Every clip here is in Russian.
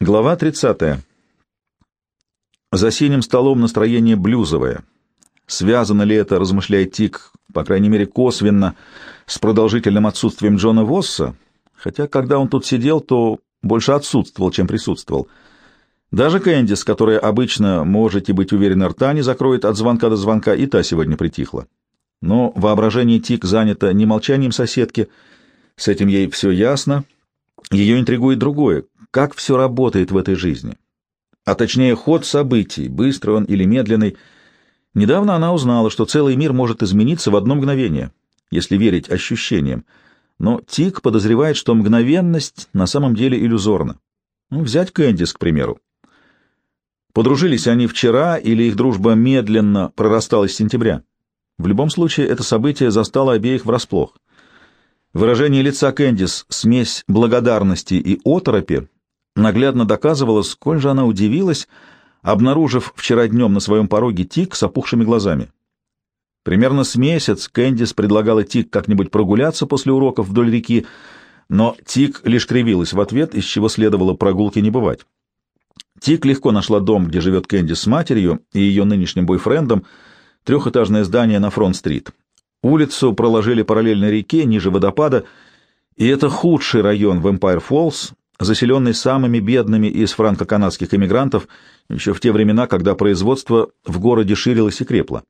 Глава 30. За синим столом настроение блюзовое. Связано ли это, размышляет Тик, по крайней мере косвенно, с продолжительным отсутствием Джона Восса, хотя когда он тут сидел, то больше отсутствовал, чем присутствовал. Даже Кэндис, которая обычно, можете быть уверены, рта не закроет от звонка до звонка, и та сегодня притихла. Но воображение Тик занято не молчанием соседки, с этим ей все ясно, ее интригует другое — как все работает в этой жизни. А точнее, ход событий, быстрый он или медленный. Недавно она узнала, что целый мир может измениться в одно мгновение, если верить ощущениям. Но Тик подозревает, что мгновенность на самом деле иллюзорна. Ну, взять Кэндис, к примеру. Подружились они вчера или их дружба медленно прорастала с сентября? В любом случае, это событие застало обеих врасплох. Выражение лица Кэндис, смесь благодарности и оторопи, наглядно доказывала, сколь же она удивилась, обнаружив вчера днем на своем пороге Тик с опухшими глазами. Примерно с месяц Кэндис предлагала Тик как-нибудь прогуляться после уроков вдоль реки, но Тик лишь кривилась в ответ, из чего следовало прогулки не бывать. Тик легко нашла дом, где живет Кэндис с матерью и ее нынешним бойфрендом, трехэтажное здание на Фронт-стрит. Улицу проложили параллельно реке, ниже водопада, и это худший район в Эмпайр-Фоллс, заселенный самыми бедными из франко-канадских эмигрантов еще в те времена, когда производство в городе ширилось и крепло.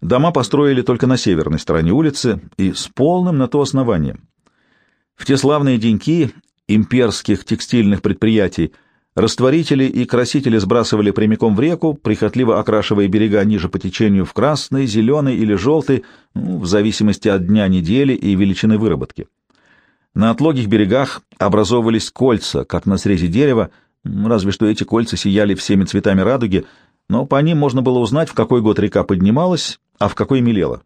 Дома построили только на северной стороне улицы и с полным на то основанием. В те славные деньки имперских текстильных предприятий растворители и красители сбрасывали прямиком в реку, прихотливо окрашивая берега ниже по течению в красный, зеленый или желтый, ну, в зависимости от дня недели и величины выработки. На отлогих берегах образовывались кольца, как на срезе дерева, разве что эти кольца сияли всеми цветами радуги, но по ним можно было узнать, в какой год река поднималась, а в какой мелела.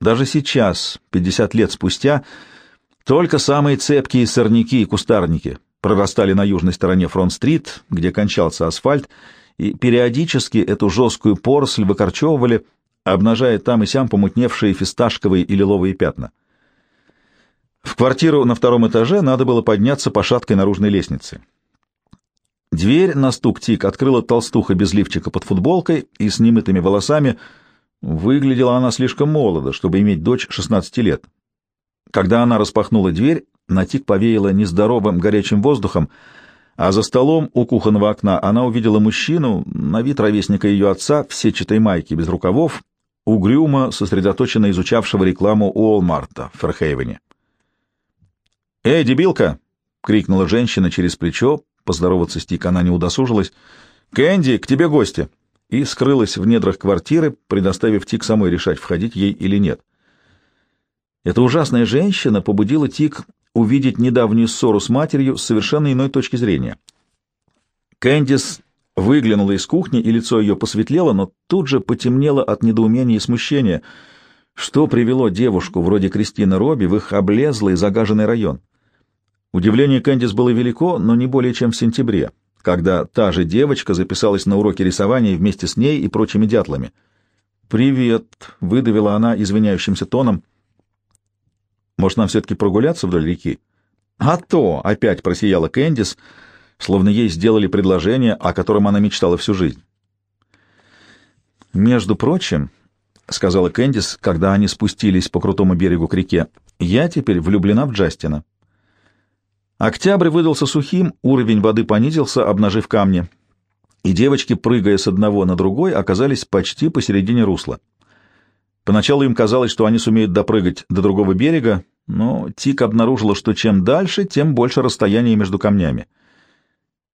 Даже сейчас, 50 лет спустя, только самые цепкие сорняки и кустарники прорастали на южной стороне Фронт-стрит, где кончался асфальт, и периодически эту жесткую поросль выкорчевывали, обнажая там и сям помутневшие фисташковые и лиловые пятна. В квартиру на втором этаже надо было подняться по шаткой наружной лестнице. Дверь на стук тик открыла толстуха без лифчика под футболкой и с немытыми волосами. Выглядела она слишком молодо, чтобы иметь дочь 16 лет. Когда она распахнула дверь, на тик повеяло нездоровым горячим воздухом, а за столом у кухонного окна она увидела мужчину, на вид ровесника ее отца, в сетчатой майке без рукавов, угрюмо сосредоточенно изучавшего рекламу Уолмарта в Ферхейвене. «Эй, дебилка!» — крикнула женщина через плечо. Поздороваться с Тик она не удосужилась. «Кэнди, к тебе гости!» И скрылась в недрах квартиры, предоставив Тик самой решать, входить ей или нет. Эта ужасная женщина побудила Тик увидеть недавнюю ссору с матерью с совершенно иной точки зрения. Кэндис выглянула из кухни, и лицо ее посветлело, но тут же потемнело от недоумения и смущения. Что привело девушку вроде Кристины Робби в их облезлый загаженный район? Удивление Кэндис было велико, но не более чем в сентябре, когда та же девочка записалась на уроки рисования вместе с ней и прочими дятлами. «Привет», — выдавила она извиняющимся тоном. «Может, нам все-таки прогуляться вдоль реки?» «А то!» — опять просияла Кэндис, словно ей сделали предложение, о котором она мечтала всю жизнь. «Между прочим», — сказала Кэндис, когда они спустились по крутому берегу к реке, — «я теперь влюблена в Джастина». Октябрь выдался сухим, уровень воды понизился, обнажив камни, и девочки, прыгая с одного на другой, оказались почти посередине русла. Поначалу им казалось, что они сумеют допрыгать до другого берега, но Тик обнаружила, что чем дальше, тем больше расстояние между камнями.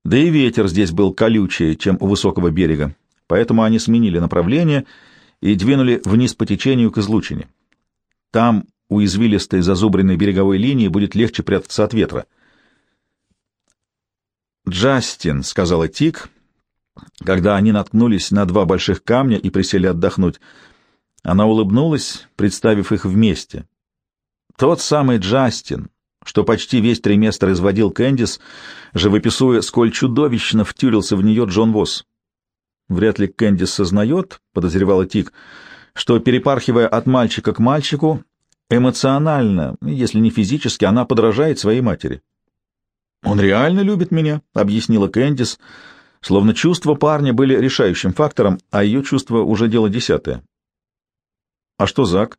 Да и ветер здесь был колючее, чем у высокого берега, поэтому они сменили направление и двинули вниз по течению к излучине. Там, у извилистой зазубренной береговой линии, будет легче прятаться от ветра — «Джастин», — сказала Тик, когда они наткнулись на два больших камня и присели отдохнуть. Она улыбнулась, представив их вместе. Тот самый Джастин, что почти весь триместр изводил Кэндис, живописуя, сколь чудовищно втюрился в нее Джон Восс. Вряд ли Кэндис сознает, — подозревала Тик, — что, перепархивая от мальчика к мальчику, эмоционально, если не физически, она подражает своей матери. «Он реально любит меня», — объяснила Кэндис, словно чувства парня были решающим фактором, а ее чувство уже дело десятое. «А что Зак?»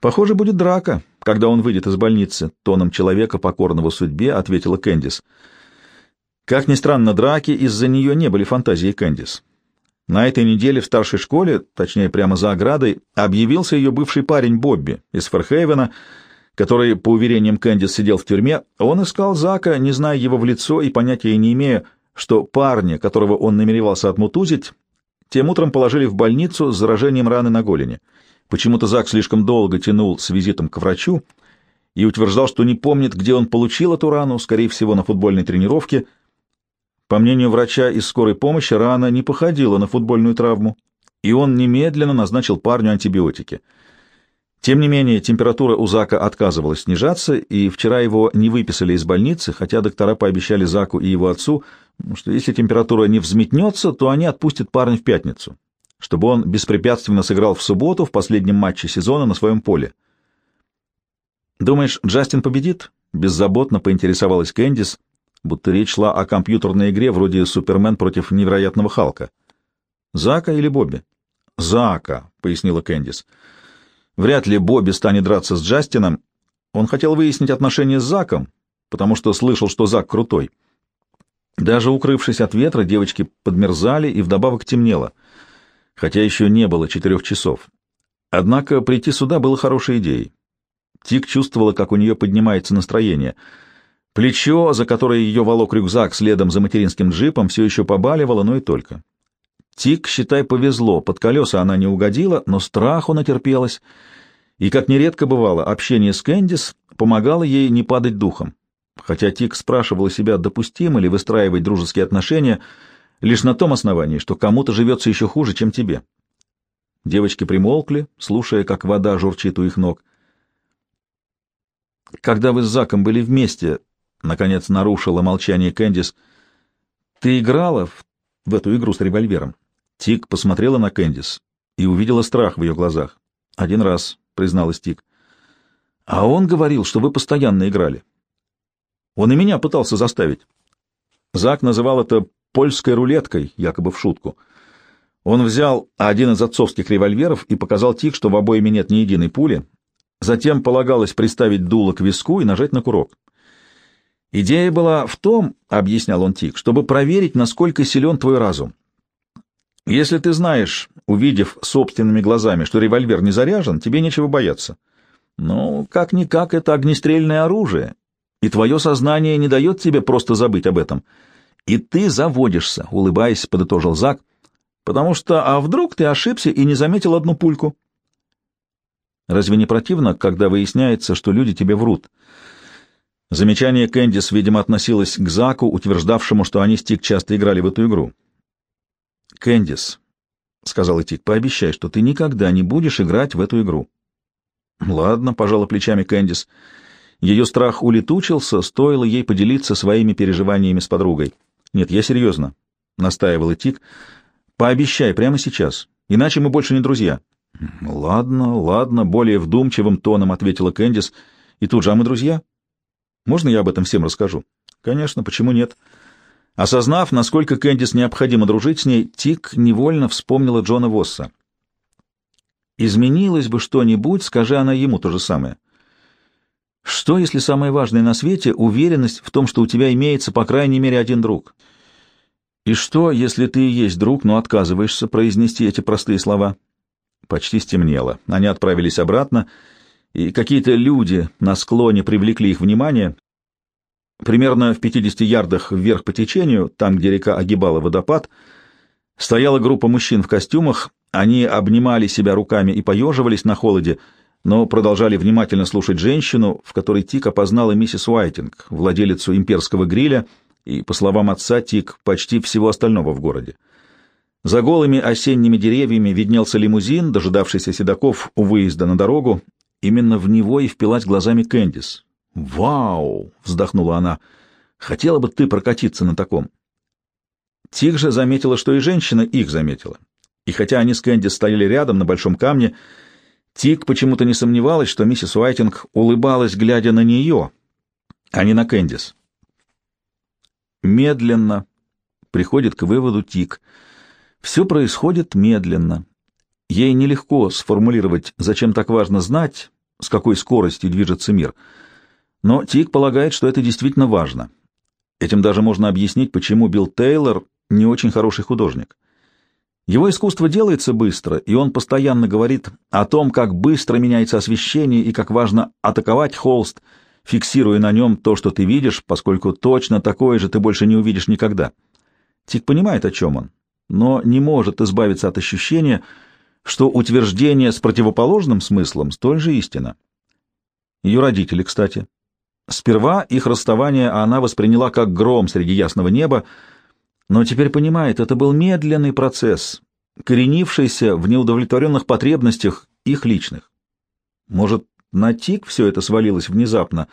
«Похоже, будет драка, когда он выйдет из больницы», — тоном человека, покорного судьбе, ответила Кэндис. Как ни странно, драки из-за нее не были фантазией Кэндис. На этой неделе в старшей школе, точнее прямо за оградой, объявился ее бывший парень Бобби из Ферхейвена, который, по уверениям Кэндис, сидел в тюрьме. Он искал Зака, не зная его в лицо и понятия не имея, что парня, которого он намеревался отмутузить, тем утром положили в больницу с заражением раны на голени. Почему-то Зак слишком долго тянул с визитом к врачу и утверждал, что не помнит, где он получил эту рану, скорее всего, на футбольной тренировке — по мнению врача из скорой помощи, рана не походила на футбольную травму, и он немедленно назначил парню антибиотики. Тем не менее, температура у Зака отказывалась снижаться, и вчера его не выписали из больницы, хотя доктора пообещали Заку и его отцу, что если температура не взметнется, то они отпустят парня в пятницу, чтобы он беспрепятственно сыграл в субботу в последнем матче сезона на своем поле. «Думаешь, Джастин победит?» — беззаботно поинтересовалась Кэндис — будто речь шла о компьютерной игре вроде «Супермен против невероятного Халка». «Зака или Бобби?» «Зака», — пояснила Кэндис. «Вряд ли Бобби станет драться с Джастином. Он хотел выяснить отношения с Заком, потому что слышал, что Зак крутой. Даже укрывшись от ветра, девочки подмерзали и вдобавок темнело, хотя еще не было четырех часов. Однако прийти сюда было хорошей идеей. Тик чувствовала, как у нее поднимается настроение — Плечо, за которое ее волок рюкзак следом за материнским джипом, все еще побаливало, но и только. Тик, считай, повезло, под колеса она не угодила, но страху натерпелась, и, как нередко бывало, общение с Кэндис помогало ей не падать духом. Хотя Тик спрашивала себя, допустимо ли выстраивать дружеские отношения лишь на том основании, что кому-то живется еще хуже, чем тебе. Девочки примолкли, слушая, как вода журчит у их ног. «Когда вы с Заком были вместе, Наконец нарушила молчание Кэндис. «Ты играла в, в эту игру с револьвером?» Тик посмотрела на Кэндис и увидела страх в ее глазах. «Один раз», — призналась Тик. «А он говорил, что вы постоянно играли. Он и меня пытался заставить». Зак называл это «польской рулеткой», якобы в шутку. Он взял один из отцовских револьверов и показал Тик, что в обойме нет ни единой пули. Затем полагалось приставить дуло к виску и нажать на курок. Идея была в том, — объяснял он Тик, — чтобы проверить, насколько силен твой разум. Если ты знаешь, увидев собственными глазами, что револьвер не заряжен, тебе нечего бояться. Но, как-никак, это огнестрельное оружие, и твое сознание не дает тебе просто забыть об этом. И ты заводишься, — улыбаясь, подытожил Зак, — потому что, а вдруг ты ошибся и не заметил одну пульку? Разве не противно, когда выясняется, что люди тебе врут? — Замечание Кэндис, видимо, относилось к Заку, утверждавшему, что они с Тик часто играли в эту игру. «Кэндис», — сказал Тик, — «пообещай, что ты никогда не будешь играть в эту игру». «Ладно», — пожала плечами Кэндис. Ее страх улетучился, стоило ей поделиться своими переживаниями с подругой. «Нет, я серьезно», — настаивал Тик. «Пообещай прямо сейчас, иначе мы больше не друзья». «Ладно, ладно», — более вдумчивым тоном ответила Кэндис. «И тут же, а мы друзья?» Можно я об этом всем расскажу? Конечно, почему нет? Осознав, насколько Кэндис необходимо дружить с ней, Тик невольно вспомнила Джона Восса. Изменилось бы что-нибудь, скажи она ему то же самое. Что, если самое важное на свете — уверенность в том, что у тебя имеется по крайней мере один друг? И что, если ты и есть друг, но отказываешься произнести эти простые слова? Почти стемнело. Они отправились обратно, и какие-то люди на склоне привлекли их внимание. Примерно в 50 ярдах вверх по течению, там, где река огибала водопад, стояла группа мужчин в костюмах, они обнимали себя руками и поеживались на холоде, но продолжали внимательно слушать женщину, в которой Тик опознала миссис Уайтинг, владелицу имперского гриля и, по словам отца, Тик почти всего остального в городе. За голыми осенними деревьями виднелся лимузин, дожидавшийся седаков у выезда на дорогу, Именно в него и впилась глазами Кэндис. «Вау!» — вздохнула она. «Хотела бы ты прокатиться на таком». Тиг же заметила, что и женщина их заметила. И хотя они с Кэндис стояли рядом на большом камне, Тиг почему-то не сомневалась, что миссис Уайтинг улыбалась, глядя на нее, а не на Кэндис. Медленно приходит к выводу Тик. Все происходит медленно. Ей нелегко сформулировать, зачем так важно знать, с какой скоростью движется мир. Но Тик полагает, что это действительно важно. Этим даже можно объяснить, почему Билл Тейлор не очень хороший художник. Его искусство делается быстро, и он постоянно говорит о том, как быстро меняется освещение и как важно атаковать холст, фиксируя на нем то, что ты видишь, поскольку точно такое же ты больше не увидишь никогда. Тик понимает, о чем он, но не может избавиться от ощущения, что утверждение с противоположным смыслом столь же истинно. Ее родители, кстати. Сперва их расставание она восприняла как гром среди ясного неба, но теперь понимает, это был медленный процесс, коренившийся в неудовлетворенных потребностях их личных. Может, на Тик все это свалилось внезапно,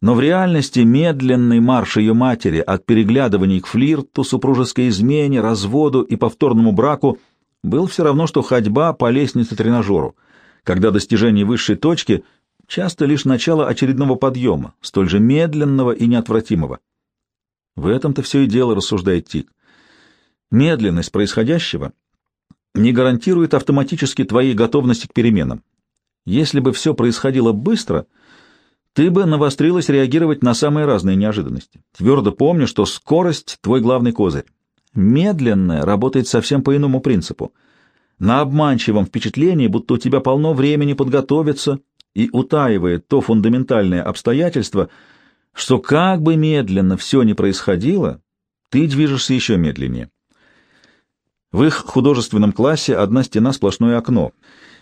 но в реальности медленный марш ее матери от переглядываний к флирту, супружеской измене, разводу и повторному браку был все равно, что ходьба по лестнице-тренажеру, когда достижение высшей точки часто лишь начало очередного подъема, столь же медленного и неотвратимого. В этом-то все и дело, рассуждает Тик. Медленность происходящего не гарантирует автоматически твоей готовности к переменам. Если бы все происходило быстро, ты бы навострилась реагировать на самые разные неожиданности. Твердо помни, что скорость — твой главный козырь. Медленное работает совсем по иному принципу. На обманчивом впечатлении, будто у тебя полно времени подготовиться и утаивает то фундаментальное обстоятельство — что как бы медленно все ни происходило, ты движешься еще медленнее. В их художественном классе одна стена сплошное окно,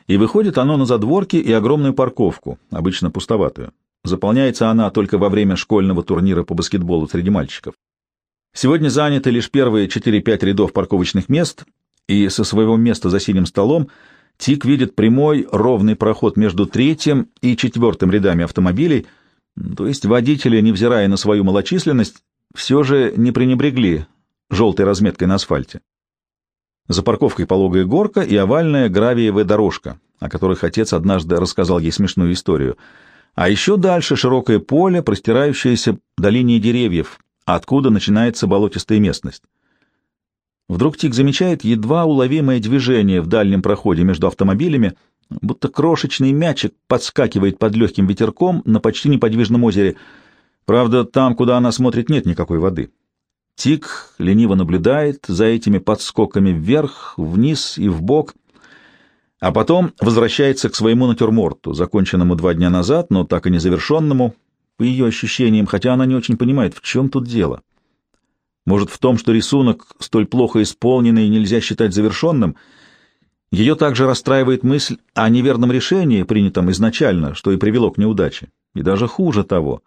и выходит оно на задворки и огромную парковку, обычно пустоватую. Заполняется она только во время школьного турнира по баскетболу среди мальчиков. Сегодня заняты лишь первые 4-5 рядов парковочных мест, и со своего места за синим столом Тик видит прямой ровный проход между третьим и четвертым рядами автомобилей — то есть водители, невзирая на свою малочисленность, все же не пренебрегли желтой разметкой на асфальте. За парковкой пологая горка и овальная гравиевая дорожка, о которых отец однажды рассказал ей смешную историю. А еще дальше широкое поле, простирающееся до линии деревьев, откуда начинается болотистая местность. Вдруг Тик замечает едва уловимое движение в дальнем проходе между автомобилями, будто крошечный мячик подскакивает под легким ветерком на почти неподвижном озере. Правда, там, куда она смотрит, нет никакой воды. Тик лениво наблюдает за этими подскоками вверх, вниз и вбок, а потом возвращается к своему натюрморту, законченному два дня назад, но так и не завершенному, по ее ощущениям, хотя она не очень понимает, в чем тут дело. Может, в том, что рисунок, столь плохо исполненный, нельзя считать завершенным — ее также расстраивает мысль о неверном решении, принятом изначально, что и привело к неудаче. И даже хуже того.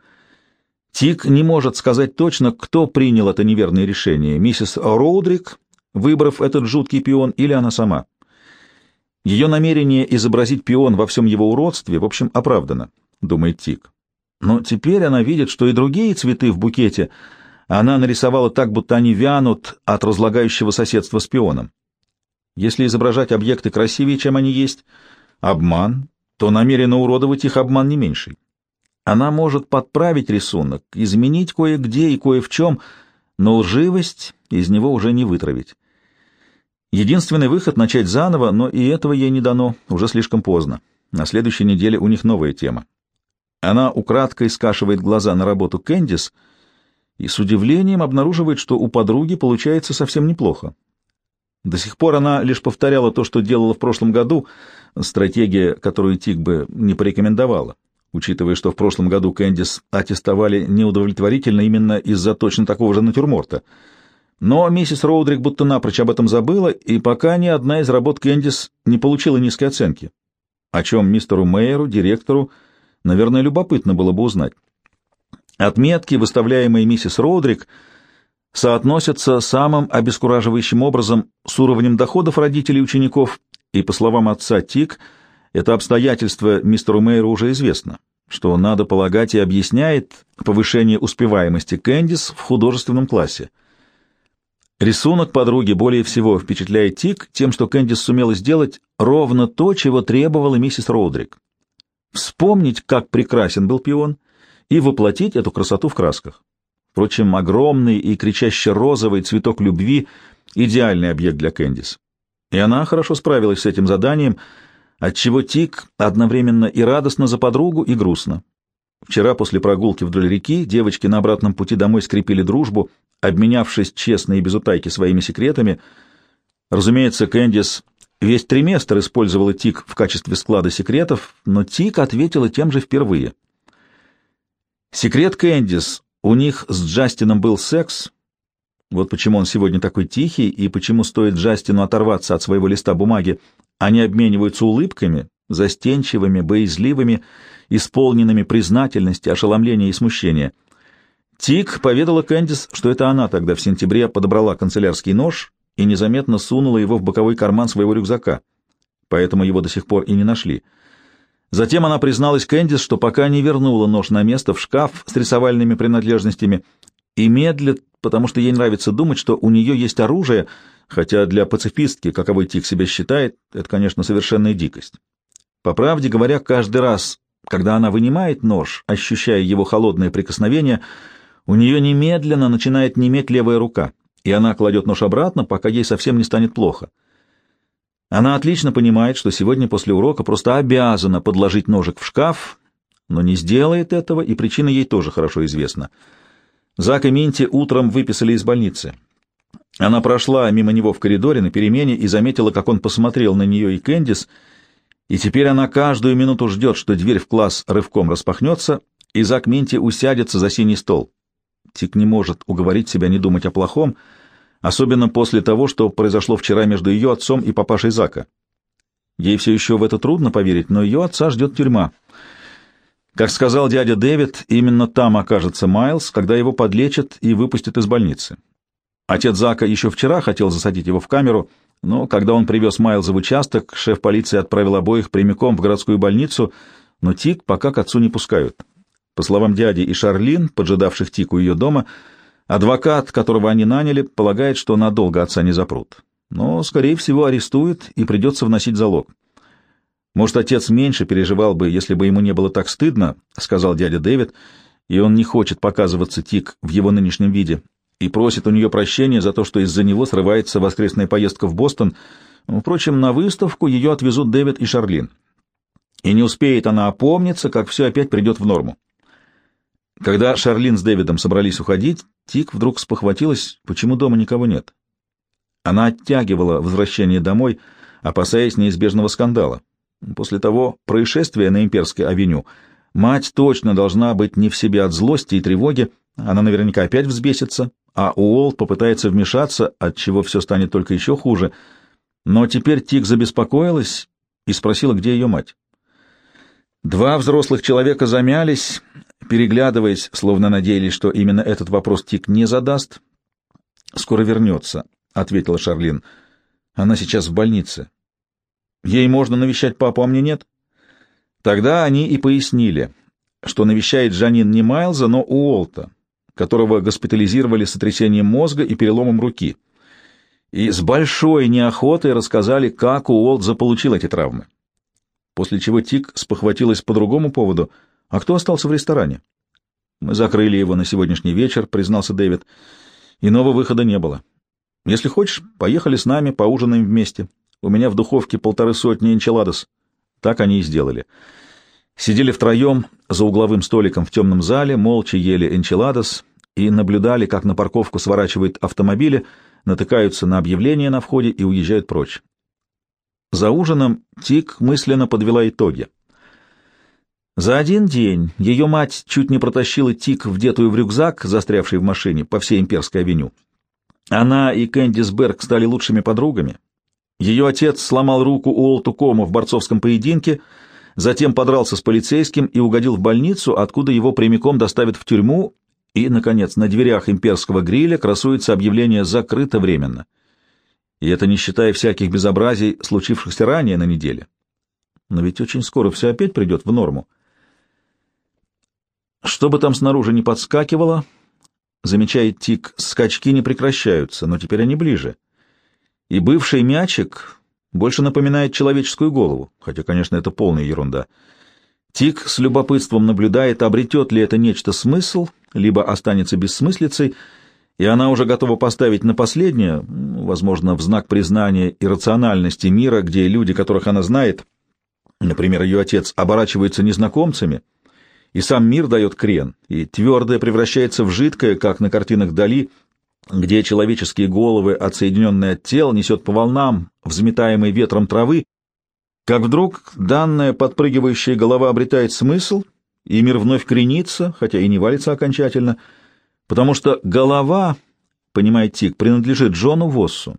Тик не может сказать точно, кто принял это неверное решение, миссис Роудрик, выбрав этот жуткий пион, или она сама. Ее намерение изобразить пион во всем его уродстве, в общем, оправдано, думает Тик. Но теперь она видит, что и другие цветы в букете она нарисовала так, будто они вянут от разлагающего соседства с пионом. Если изображать объекты красивее, чем они есть, обман, то намеренно уродовать их обман не меньший. Она может подправить рисунок, изменить кое-где и кое в чем, но лживость из него уже не вытравить. Единственный выход — начать заново, но и этого ей не дано, уже слишком поздно. На следующей неделе у них новая тема. Она украдкой скашивает глаза на работу Кэндис и с удивлением обнаруживает, что у подруги получается совсем неплохо. До сих пор она лишь повторяла то, что делала в прошлом году, стратегия, которую Тик бы не порекомендовала, учитывая, что в прошлом году Кэндис аттестовали неудовлетворительно именно из-за точно такого же натюрморта. Но миссис Роудрик будто напрочь об этом забыла, и пока ни одна из работ Кэндис не получила низкой оценки, о чем мистеру Мейеру, директору, наверное, любопытно было бы узнать. Отметки, выставляемые миссис Роудрик, — соотносятся самым обескураживающим образом с уровнем доходов родителей учеников, и, по словам отца Тик, это обстоятельство мистеру Мейеру уже известно, что, надо полагать, и объясняет повышение успеваемости Кэндис в художественном классе. Рисунок подруги более всего впечатляет Тик тем, что Кэндис сумела сделать ровно то, чего требовала миссис Роудрик. Вспомнить, как прекрасен был пион, и воплотить эту красоту в красках. Впрочем, огромный и кричаще розовый цветок любви — идеальный объект для Кэндис. И она хорошо справилась с этим заданием, отчего Тик одновременно и радостно за подругу, и грустно. Вчера после прогулки вдоль реки девочки на обратном пути домой скрепили дружбу, обменявшись честно и без утайки своими секретами. Разумеется, Кэндис весь триместр использовала Тик в качестве склада секретов, но Тик ответила тем же впервые. Секрет Кэндис у них с Джастином был секс. Вот почему он сегодня такой тихий, и почему стоит Джастину оторваться от своего листа бумаги. Они обмениваются улыбками, застенчивыми, боязливыми, исполненными признательности, ошеломления и смущения. Тик поведала Кэндис, что это она тогда в сентябре подобрала канцелярский нож и незаметно сунула его в боковой карман своего рюкзака, поэтому его до сих пор и не нашли. Затем она призналась Кэндис, что пока не вернула нож на место в шкаф с рисовальными принадлежностями и медлит, потому что ей нравится думать, что у нее есть оружие, хотя для пацифистки, каковой Тик себя считает, это, конечно, совершенная дикость. По правде говоря, каждый раз, когда она вынимает нож, ощущая его холодное прикосновение, у нее немедленно начинает неметь левая рука, и она кладет нож обратно, пока ей совсем не станет плохо. Она отлично понимает, что сегодня после урока просто обязана подложить ножик в шкаф, но не сделает этого, и причина ей тоже хорошо известна. Зак и Минти утром выписали из больницы. Она прошла мимо него в коридоре на перемене и заметила, как он посмотрел на нее и Кэндис, и теперь она каждую минуту ждет, что дверь в класс рывком распахнется, и Зак Минти усядется за синий стол. Тик не может уговорить себя не думать о плохом, — особенно после того, что произошло вчера между ее отцом и папашей Зака. Ей все еще в это трудно поверить, но ее отца ждет тюрьма. Как сказал дядя Дэвид, именно там окажется Майлз, когда его подлечат и выпустят из больницы. Отец Зака еще вчера хотел засадить его в камеру, но когда он привез Майлза в участок, шеф полиции отправил обоих прямиком в городскую больницу, но Тик пока к отцу не пускают. По словам дяди и Шарлин, поджидавших Тик у ее дома, — Адвокат, которого они наняли, полагает, что надолго отца не запрут. Но, скорее всего, арестуют и придется вносить залог. Может, отец меньше переживал бы, если бы ему не было так стыдно, — сказал дядя Дэвид, и он не хочет показываться Тик в его нынешнем виде, и просит у нее прощения за то, что из-за него срывается воскресная поездка в Бостон. Впрочем, на выставку ее отвезут Дэвид и Шарлин. И не успеет она опомниться, как все опять придет в норму. Когда Шарлин с Дэвидом собрались уходить, Тик вдруг спохватилась, почему дома никого нет. Она оттягивала возвращение домой, опасаясь неизбежного скандала. После того происшествия на Имперской авеню мать точно должна быть не в себе от злости и тревоги, она наверняка опять взбесится, а Уолт попытается вмешаться, от чего все станет только еще хуже. Но теперь Тик забеспокоилась и спросила, где ее мать. Два взрослых человека замялись, переглядываясь, словно надеялись, что именно этот вопрос Тик не задаст. «Скоро вернется», — ответила Шарлин. «Она сейчас в больнице. Ей можно навещать папу, а мне нет?» Тогда они и пояснили, что навещает Жанин не Майлза, но Уолта, которого госпитализировали с сотрясением мозга и переломом руки. И с большой неохотой рассказали, как Уолт заполучил эти травмы. После чего Тик спохватилась по другому поводу — а кто остался в ресторане? Мы закрыли его на сегодняшний вечер, признался Дэвид. Иного выхода не было. Если хочешь, поехали с нами, поужинаем вместе. У меня в духовке полторы сотни энчиладос. Так они и сделали. Сидели втроем за угловым столиком в темном зале, молча ели энчиладос и наблюдали, как на парковку сворачивают автомобили, натыкаются на объявления на входе и уезжают прочь. За ужином Тик мысленно подвела итоги. За один день ее мать чуть не протащила Тик, вдетую в рюкзак, застрявший в машине, по всей Имперской авеню. Она и Кэндис Берг стали лучшими подругами. Ее отец сломал руку Уолту Кому в борцовском поединке, затем подрался с полицейским и угодил в больницу, откуда его прямиком доставят в тюрьму, и, наконец, на дверях имперского гриля красуется объявление «закрыто временно». И это не считая всяких безобразий, случившихся ранее на неделе. Но ведь очень скоро все опять придет в норму. Что бы там снаружи не подскакивало, замечает Тик, скачки не прекращаются, но теперь они ближе. И бывший мячик больше напоминает человеческую голову, хотя, конечно, это полная ерунда. Тик с любопытством наблюдает, обретет ли это нечто смысл, либо останется бессмыслицей, и она уже готова поставить на последнее, возможно, в знак признания и рациональности мира, где люди, которых она знает, например, ее отец, оборачиваются незнакомцами, и сам мир дает крен, и твердое превращается в жидкое, как на картинах Дали, где человеческие головы, отсоединенные от тел, несет по волнам, взметаемой ветром травы, как вдруг данная подпрыгивающая голова обретает смысл, и мир вновь кренится, хотя и не валится окончательно, потому что голова, понимает Тик, принадлежит Джону Воссу.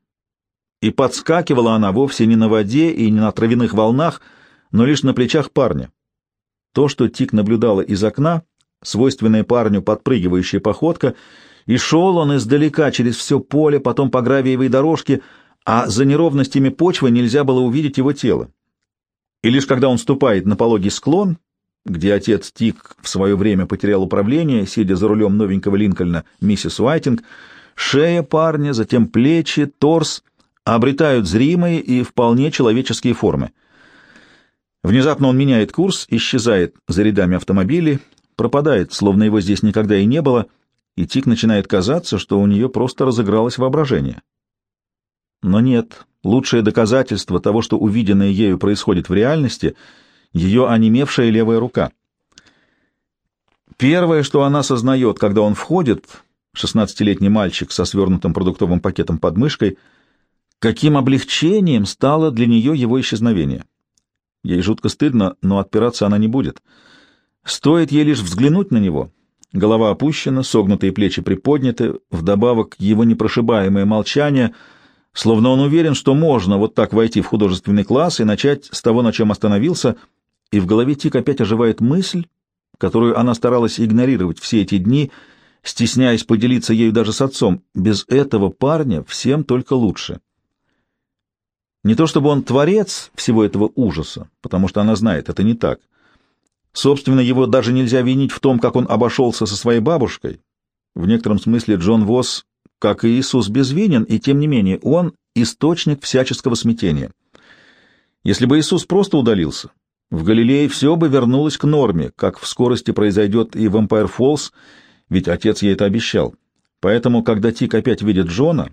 И подскакивала она вовсе не на воде и не на травяных волнах, но лишь на плечах парня. То, что Тик наблюдала из окна, свойственная парню подпрыгивающая походка, и шел он издалека через все поле, потом по гравиевой дорожке, а за неровностями почвы нельзя было увидеть его тело. И лишь когда он ступает на пологий склон, где отец Тик в свое время потерял управление, сидя за рулем новенького Линкольна, миссис Уайтинг, шея парня, затем плечи, торс обретают зримые и вполне человеческие формы. Внезапно он меняет курс, исчезает за рядами автомобилей, пропадает, словно его здесь никогда и не было, и Тик начинает казаться, что у нее просто разыгралось воображение. Но нет, лучшее доказательство того, что увиденное ею происходит в реальности, ее онемевшая левая рука. Первое, что она сознает, когда он входит, шестнадцатилетний мальчик со свернутым продуктовым пакетом под мышкой, каким облегчением стало для нее его исчезновение. Ей жутко стыдно, но отпираться она не будет. Стоит ей лишь взглянуть на него. Голова опущена, согнутые плечи приподняты, вдобавок его непрошибаемое молчание — словно он уверен, что можно вот так войти в художественный класс и начать с того, на чем остановился, и в голове Тик опять оживает мысль, которую она старалась игнорировать все эти дни, стесняясь поделиться ею даже с отцом. Без этого парня всем только лучше. Не то чтобы он творец всего этого ужаса, потому что она знает, это не так. Собственно, его даже нельзя винить в том, как он обошелся со своей бабушкой. В некотором смысле Джон Восс как и Иисус, безвинен, и тем не менее он — источник всяческого смятения. Если бы Иисус просто удалился, в Галилее все бы вернулось к норме, как в скорости произойдет и в Эмпайр Фоллс, ведь отец ей это обещал. Поэтому, когда Тик опять видит Джона,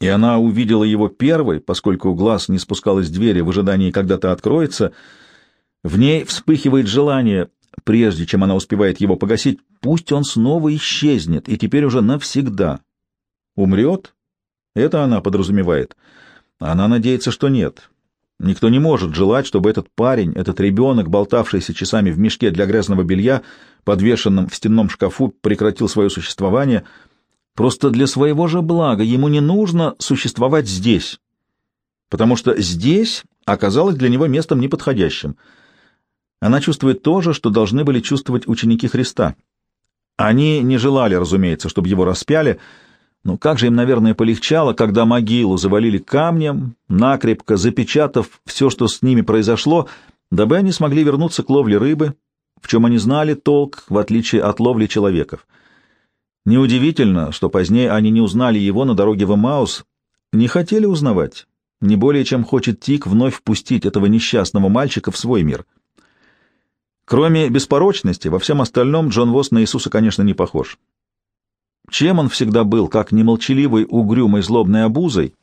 и она увидела его первой, поскольку глаз не спускал из двери в ожидании, когда то откроется, в ней вспыхивает желание прежде чем она успевает его погасить, пусть он снова исчезнет, и теперь уже навсегда. Умрет? Это она подразумевает. Она надеется, что нет. Никто не может желать, чтобы этот парень, этот ребенок, болтавшийся часами в мешке для грязного белья, подвешенном в стенном шкафу, прекратил свое существование. Просто для своего же блага ему не нужно существовать здесь, потому что здесь оказалось для него местом неподходящим — она чувствует то же, что должны были чувствовать ученики Христа. Они не желали, разумеется, чтобы его распяли, но как же им, наверное, полегчало, когда могилу завалили камнем, накрепко запечатав все, что с ними произошло, дабы они смогли вернуться к ловле рыбы, в чем они знали толк, в отличие от ловли человеков. Неудивительно, что позднее они не узнали его на дороге в Эмаус, не хотели узнавать, не более чем хочет Тик вновь впустить этого несчастного мальчика в свой мир. Кроме беспорочности, во всем остальном Джон Восс на Иисуса, конечно, не похож. Чем он всегда был, как немолчаливой, угрюмой, злобной обузой,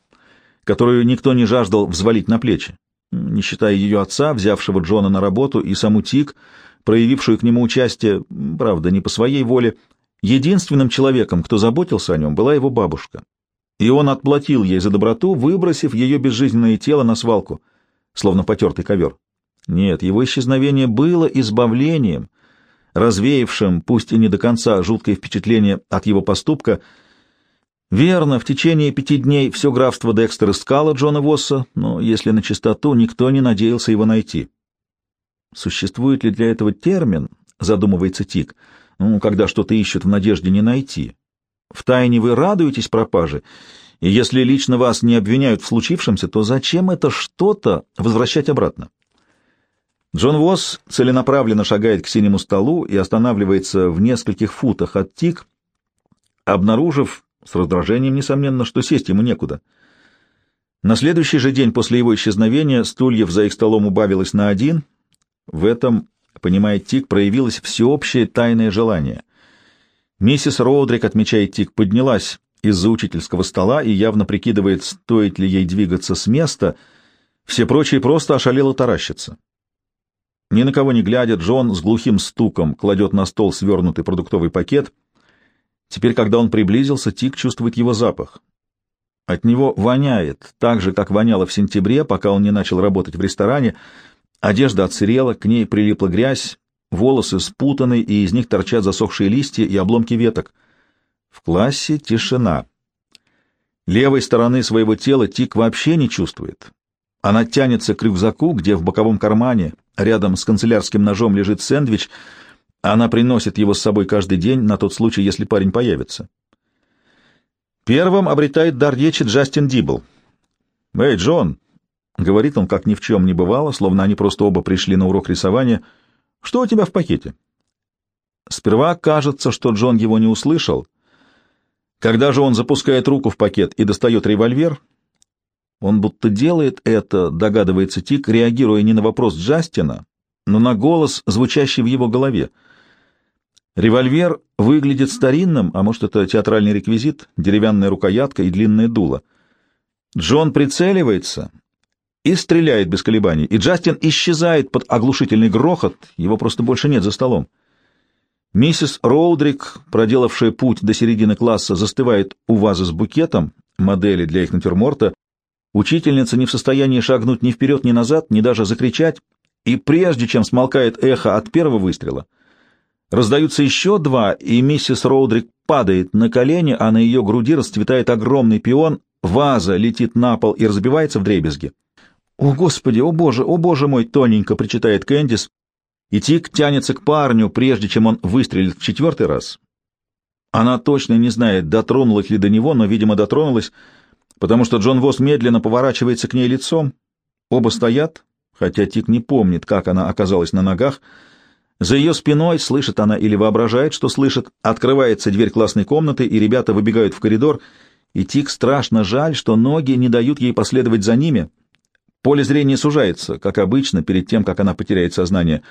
которую никто не жаждал взвалить на плечи, не считая ее отца, взявшего Джона на работу, и саму Тик, проявившую к нему участие, правда, не по своей воле, единственным человеком, кто заботился о нем, была его бабушка. И он отплатил ей за доброту, выбросив ее безжизненное тело на свалку, словно потертый ковер. Нет, его исчезновение было избавлением, развеявшим, пусть и не до конца, жуткое впечатление от его поступка. Верно, в течение пяти дней все графство Декстер искало Джона Восса, но, если на чистоту, никто не надеялся его найти. Существует ли для этого термин, задумывается Тик, когда что-то ищут в надежде не найти? Втайне вы радуетесь пропаже, и если лично вас не обвиняют в случившемся, то зачем это что-то возвращать обратно? Джон Восс целенаправленно шагает к синему столу и останавливается в нескольких футах от Тик, обнаружив, с раздражением, несомненно, что сесть ему некуда. На следующий же день после его исчезновения стульев за их столом убавилось на один. В этом понимает Тик, проявилось всеобщее тайное желание. Миссис Роудрик, отмечает Тик, поднялась из-за учительского стола и явно прикидывает, стоит ли ей двигаться с места. Все прочие просто ошалело таращатся. Ни на кого не глядя, Джон с глухим стуком кладет на стол свернутый продуктовый пакет. Теперь, когда он приблизился, Тик чувствует его запах. От него воняет, так же, как воняло в сентябре, пока он не начал работать в ресторане. Одежда отсырела, к ней прилипла грязь, волосы спутаны, и из них торчат засохшие листья и обломки веток. В классе тишина. Левой стороны своего тела Тик вообще не чувствует. Она тянется к рюкзаку, где в боковом кармане, рядом с канцелярским ножом, лежит сэндвич. Она приносит его с собой каждый день на тот случай, если парень появится. Первым обретает дар речи Джастин Дибл. «Эй, Джон!» — говорит он, как ни в чем не бывало, словно они просто оба пришли на урок рисования. «Что у тебя в пакете?» Сперва кажется, что Джон его не услышал. Когда же он запускает руку в пакет и достает револьвер, он будто делает это, догадывается Тик, реагируя не на вопрос Джастина, но на голос, звучащий в его голове — Револьвер выглядит старинным, а может, это театральный реквизит, деревянная рукоятка и длинное дуло. Джон прицеливается и стреляет без колебаний, и Джастин исчезает под оглушительный грохот, его просто больше нет за столом. Миссис Роудрик, проделавшая путь до середины класса, застывает у вазы с букетом, модели для их натюрморта. Учительница не в состоянии шагнуть ни вперед, ни назад, ни даже закричать, и прежде чем смолкает эхо от первого выстрела — Раздаются еще два, и миссис Роудрик падает на колени, а на ее груди расцветает огромный пион, ваза летит на пол и разбивается в дребезги. «О, Господи, о Боже, о Боже мой!» — тоненько причитает Кэндис, и Тик тянется к парню, прежде чем он выстрелит в четвертый раз. Она точно не знает, дотронулась ли до него, но, видимо, дотронулась, потому что Джон Восс медленно поворачивается к ней лицом. Оба стоят, хотя Тик не помнит, как она оказалась на ногах, — за ее спиной, слышит она или воображает, что слышит, открывается дверь классной комнаты, и ребята выбегают в коридор, и Тик страшно жаль, что ноги не дают ей последовать за ними. Поле зрения сужается, как обычно, перед тем, как она потеряет сознание.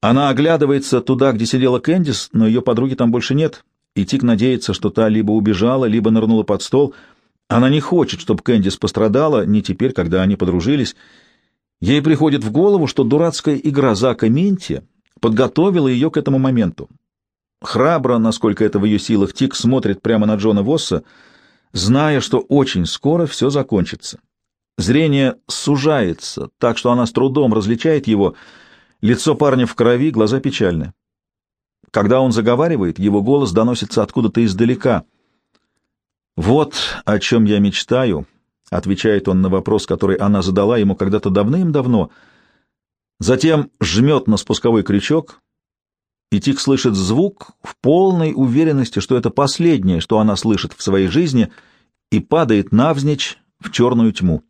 Она оглядывается туда, где сидела Кэндис, но ее подруги там больше нет, и Тик надеется, что та либо убежала, либо нырнула под стол. Она не хочет, чтобы Кэндис пострадала, не теперь, когда они подружились. Ей приходит в голову, что дурацкая игра Зака Минти подготовила ее к этому моменту. Храбро, насколько это в ее силах, Тик смотрит прямо на Джона Восса, зная, что очень скоро все закончится. Зрение сужается, так что она с трудом различает его, лицо парня в крови, глаза печальны. Когда он заговаривает, его голос доносится откуда-то издалека. «Вот о чем я мечтаю», — отвечает он на вопрос, который она задала ему когда-то давным-давно — Затем жмет на спусковой крючок, и Тик слышит звук в полной уверенности, что это последнее, что она слышит в своей жизни, и падает навзничь в черную тьму.